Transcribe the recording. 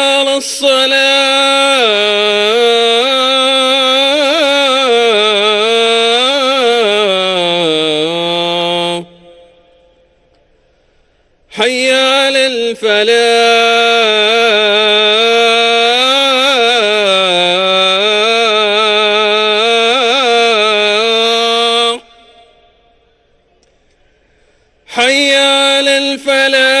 على الصلاة. حي على الفلاح. حي على الفلاح.